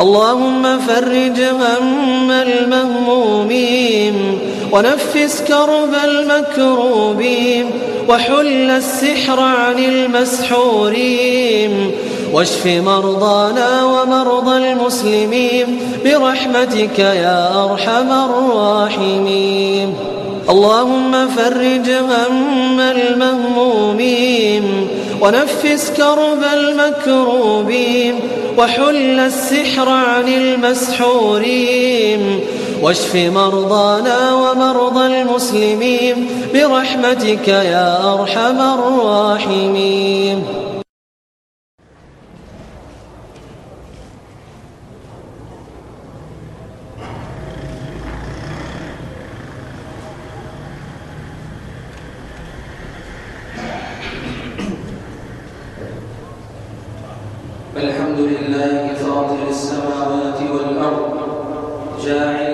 اللهم فرج هم المهمومين ونفس كرب المكروبين وحل السحر عن المسحورين واشف مرضانا ومرضى المسلمين برحمتك يا أرحم الراحمين. اللهم فرج هم المهمومين ونفس كرب المكروبين وحل السحر عن المسحورين واشف مرضانا ومرضى المسلمين برحمتك يا أرحم الراحمين السماوات والأرض جاعل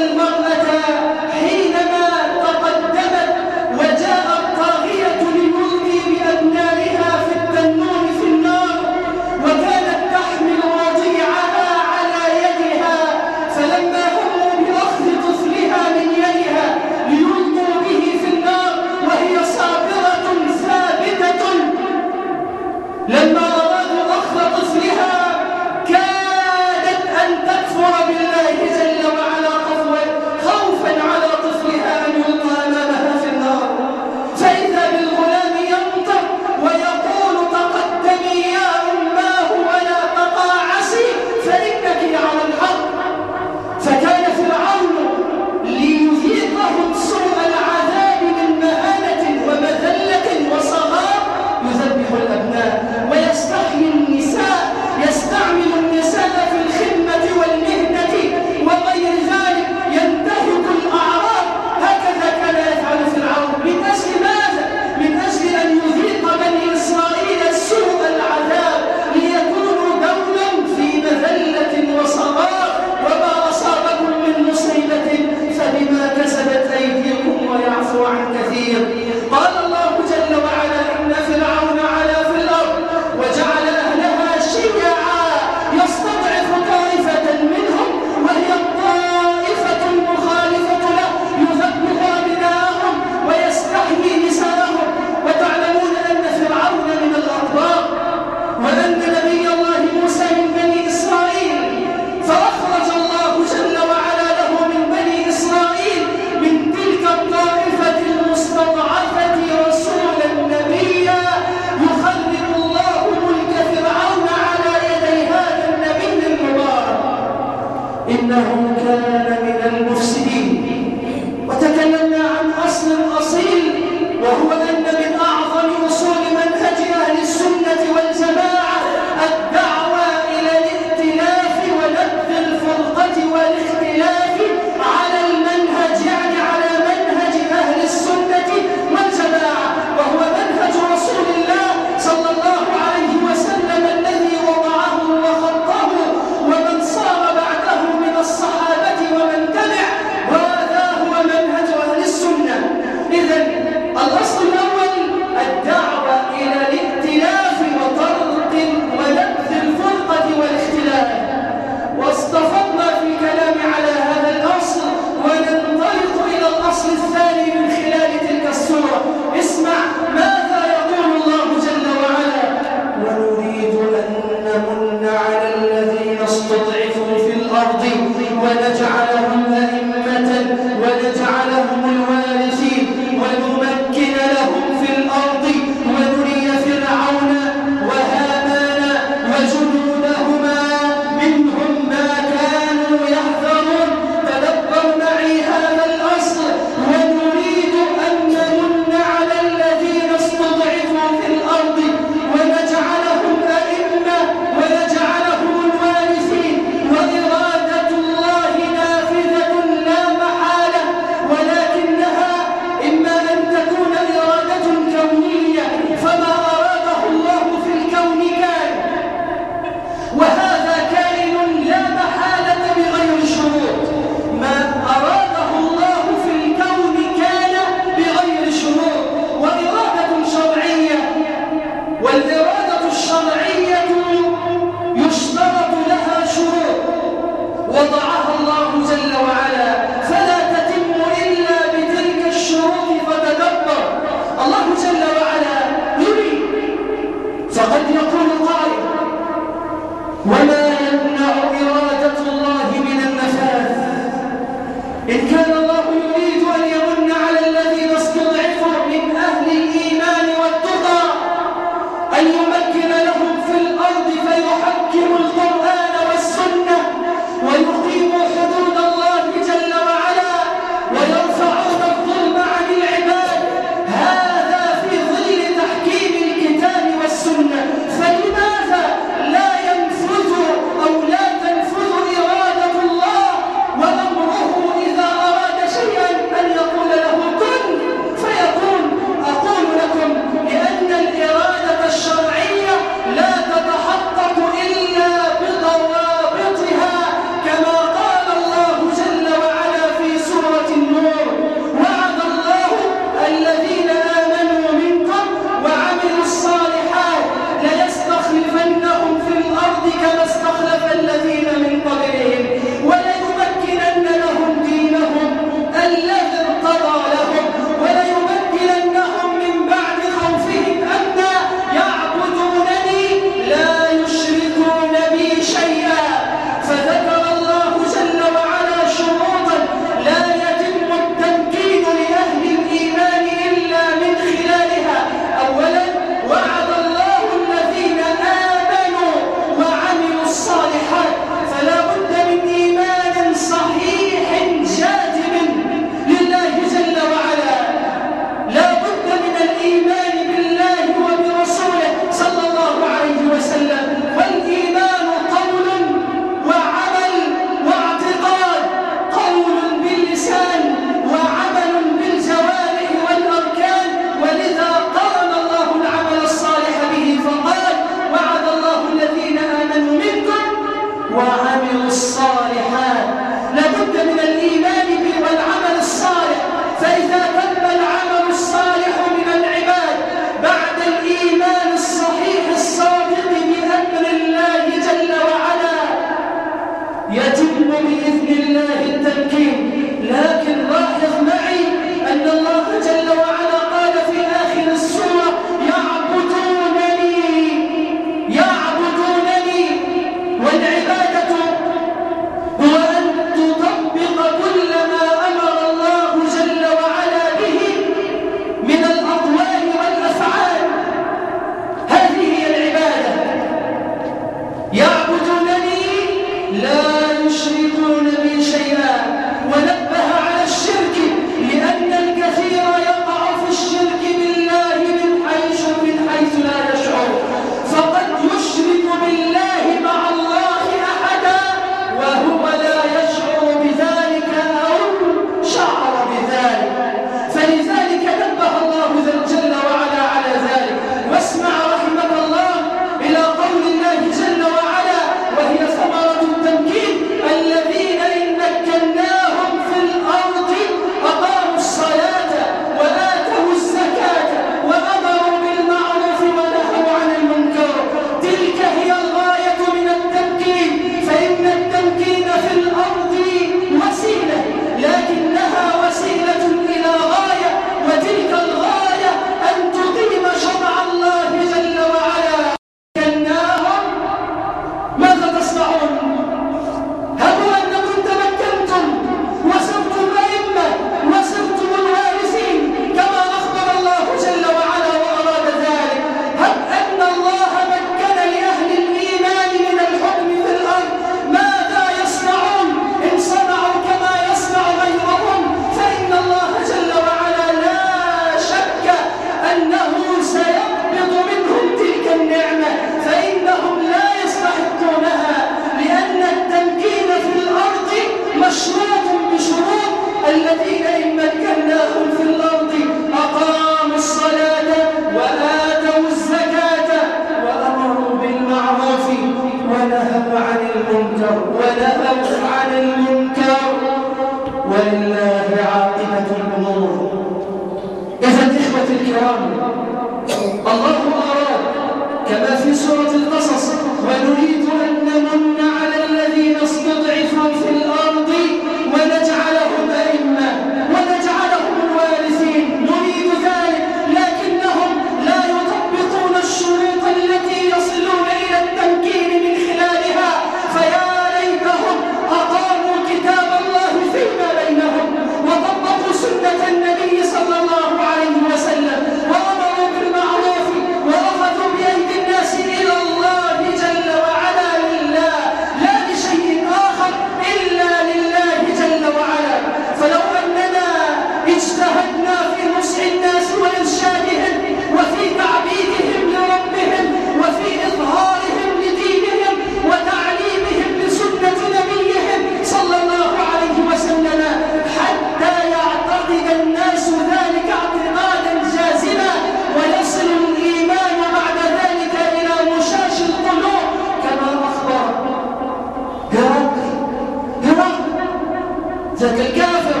ذاك الكافر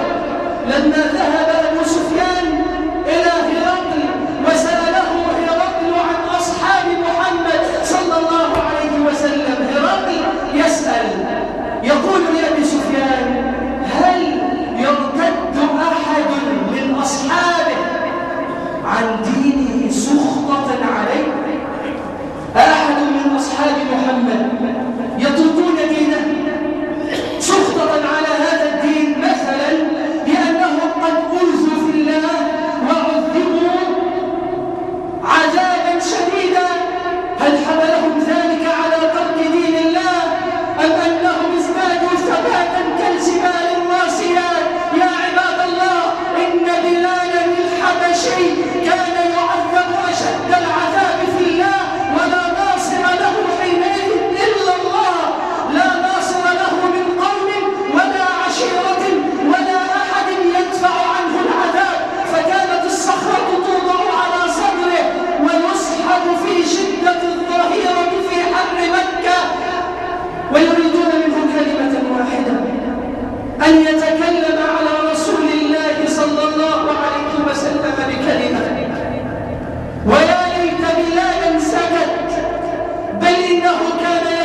لما ذهب إنه كان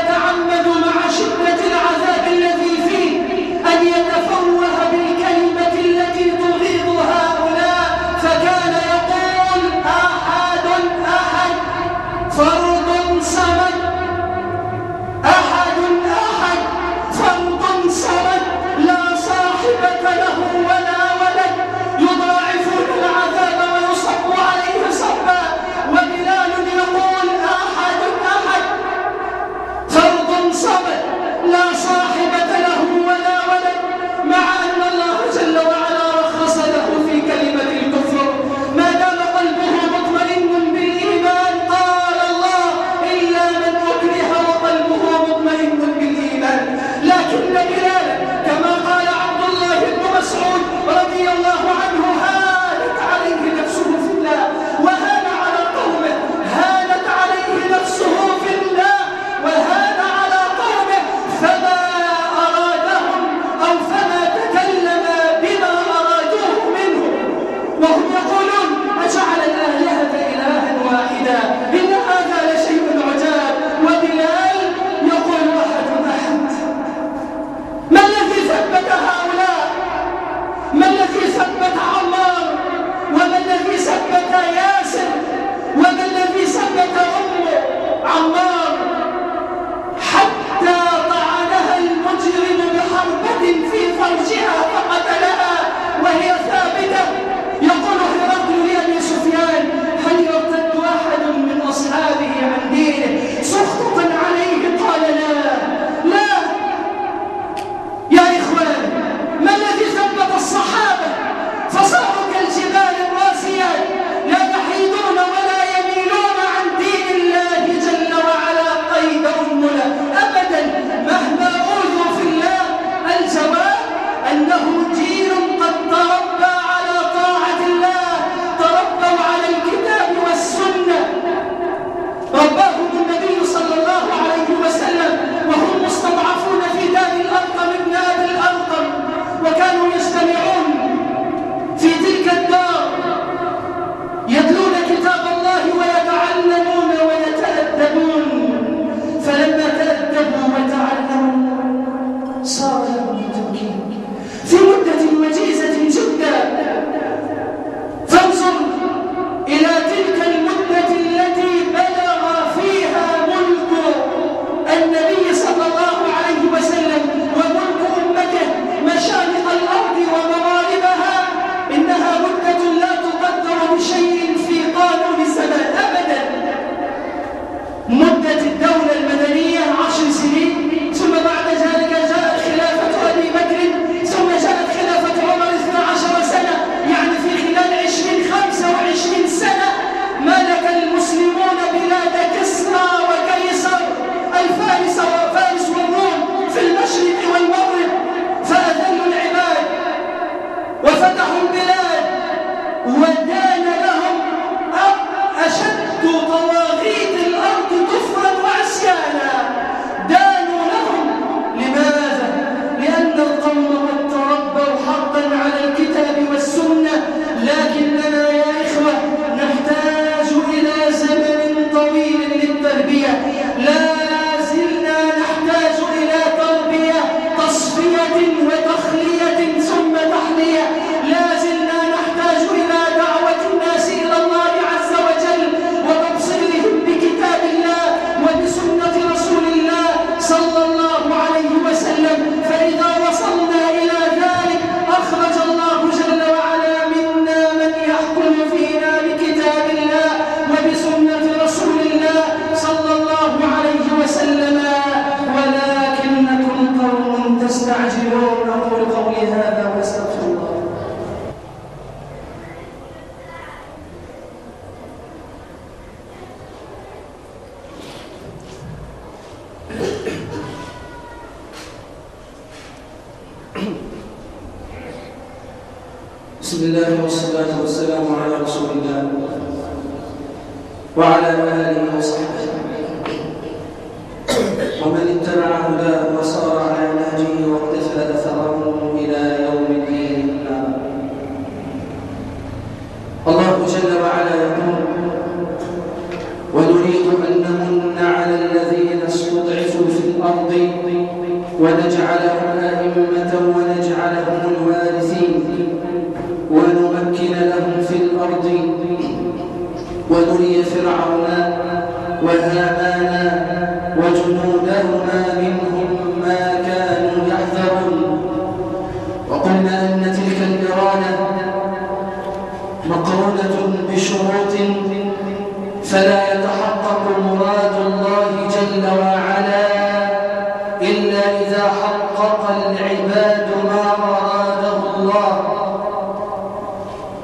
إذا حقق العباد ما أراده الله.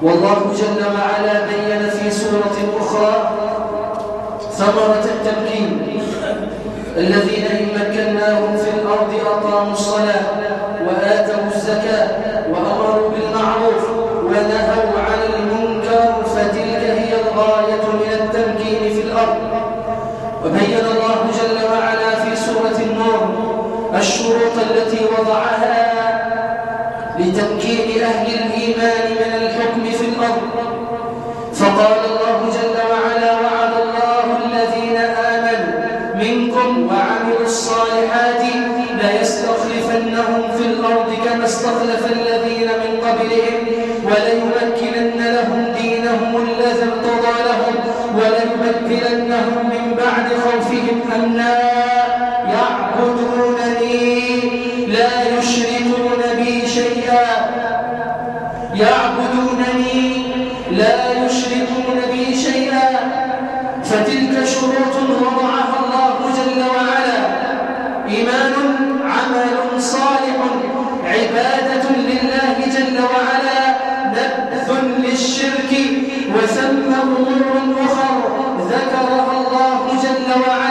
والله جل وعلا بين في سورة أخرى ثمرة التمكين. الذين إن مكناهم في الأرض أقاموا الصلاة وآتوا الزكاة وأمروا بالمعروف ونهوا عن المنكر فتلك هي الغاية من التمكين في الأرض. وبين الله جل التي وضعها لتمكين أهل الإيمان من الحكم في الأرض. فقال الله جل وعلا وعد الله الذين آمنوا منكم وعملوا الصالحات ليستخلفنهم في الأرض كما استخلف الذين من قبلهم وليمكنن لهم دينهم الذي ارتضى لهم وليبدلنهم من بعد خوفهم أمنا يشركون بي شيئا. يعبدونني لا يشركون بي شيئا. فتلك شروط وضعها الله جل وعلا. إيمان عمل صالح عبادة لله جل وعلا. نبذ للشرك وثم أمور أخر ذكرها الله جل وعلا.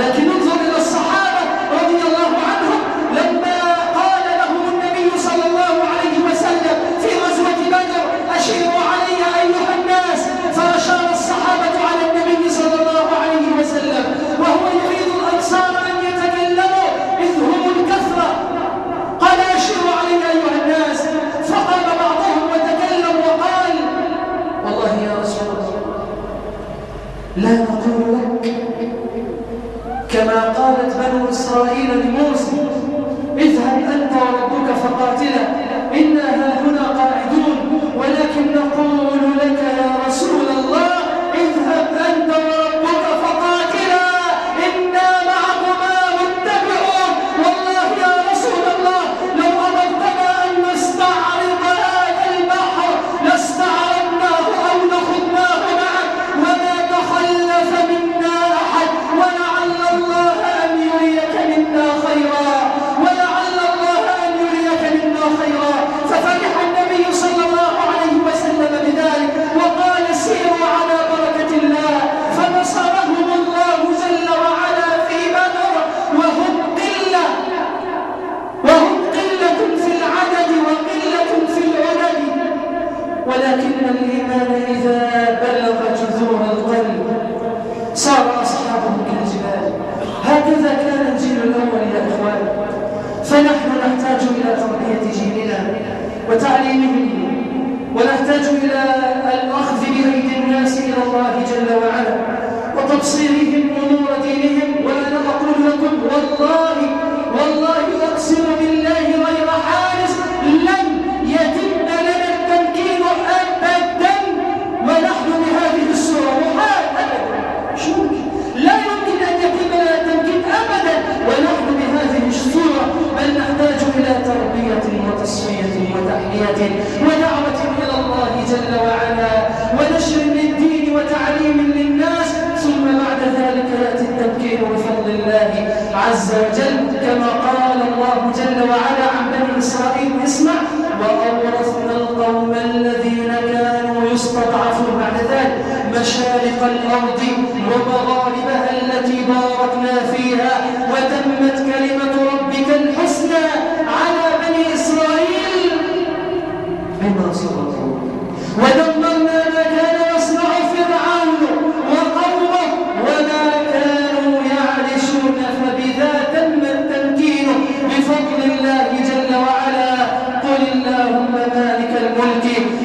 La que no ولكن الإيمان إذا بلغ جذور القلب صار أصحابه كالجبال. هكذا كان الجيل الأول يا إخوان. فنحن نحتاج إلى تربية جيلنا وتعليمهم ونحتاج إلى الأخذ بأيدي الناس إلى الله جل وعلا وتبصيرهم أمور دينهم وأنا أقول لكم والله وتربية ودعوة إلى الله جل وعلا ونشر للدين وتعليم للناس ثم بعد ذلك يأتي التبكير بفضل الله عز وجل كما قال الله جل وعلا عن بني إسرائيل اسمع وأورثنا القوم الذين كانوا يستضعفون بعد ذلك مشارق الأرض ومغاربها التي باركنا فيها ودمرنا ما كان يصنع فرعون وقومه وما كانوا يعرشون فبذا تم التمكين. بفضل الله جل وعلا قل اللهم مالك الملك.